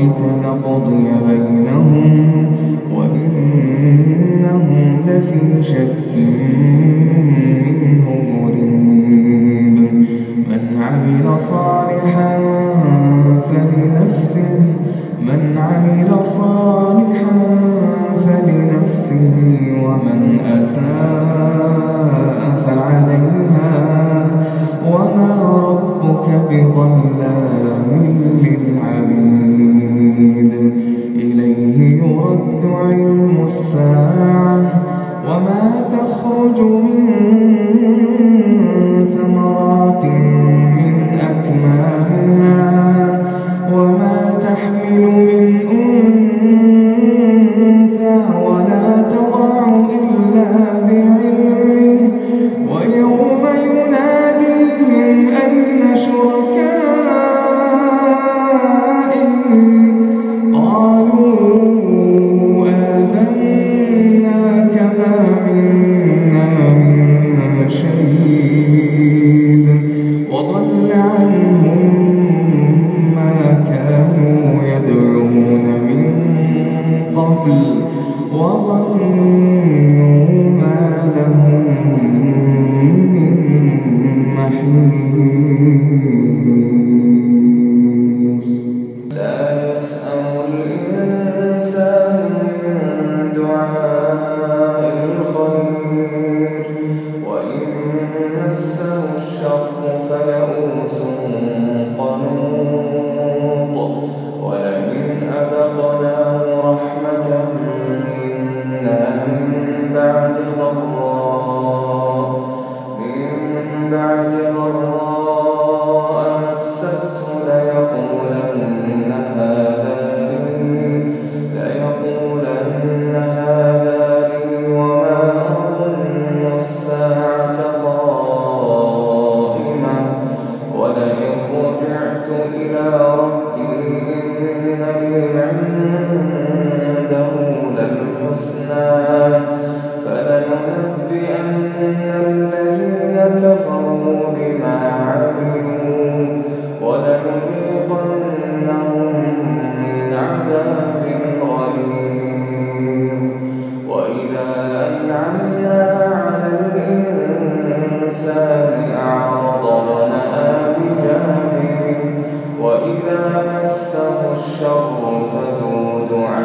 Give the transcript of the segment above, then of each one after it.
ربك لقضي بينهم وإنهم لفي شك منه مريب. من عمل صالحا فلنفسه من عمل صالحا فلنفسه ومن أساء فعليها وما ربك بظلام. وضل عنهم ما كانوا يدعون من قبل وظنوا ما لهم من محيط. أعرض ونأى بجانبه وإذا مسه الشر فذو دعاء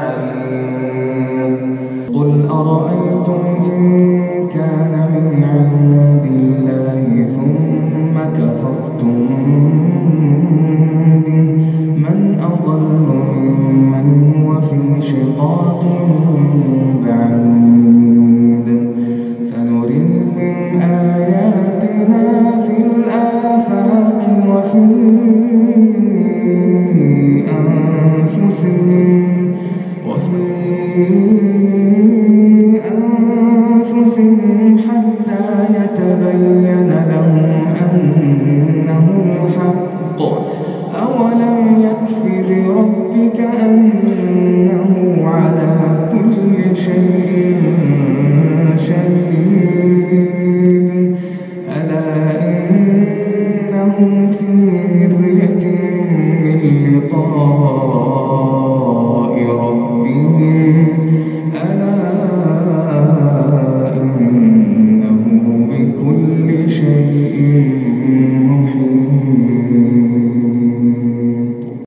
عليم. قل أرأيتم إن كان من عند الله ثم كفرتم من أضل ممن هو في شقاق